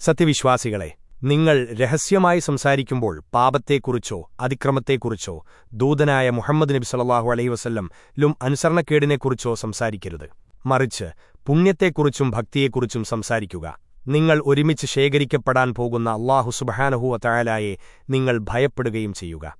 സത്യവിശ്വാസികളെ നിങ്ങൾ രഹസ്യമായി സംസാരിക്കുമ്പോൾ പാപത്തെക്കുറിച്ചോ അതിക്രമത്തെക്കുറിച്ചോ ദൂതനായ മുഹമ്മദ് നബി സല്ലാഹു അലൈഹി വസല്ലം ലും അനുസരണക്കേടിനെക്കുറിച്ചോ സംസാരിക്കരുത്. മറിച്ച് പുണ്യത്തെക്കുറിച്ചും ഭക്തിയെക്കുറിച്ചും സംസാരിക്കുക. നിങ്ങൾ ഒരുമിച്ച് ശേഖരിക്കപ്പെടാൻ പോകുന്ന അള്ളാഹു സുബഹാനഹുവ തയാലായെ നിങ്ങൾ ഭയപ്പെടുകയും ചെയ്യുക.